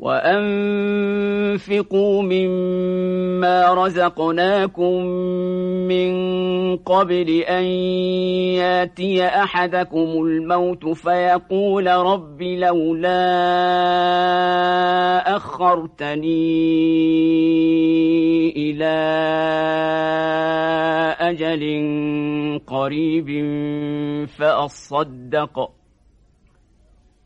وأنفقوا مما رزقناكم من قبل أن ياتي أحدكم الموت فيقول رب لولا أخرتني إلى أجل قريب فأصدق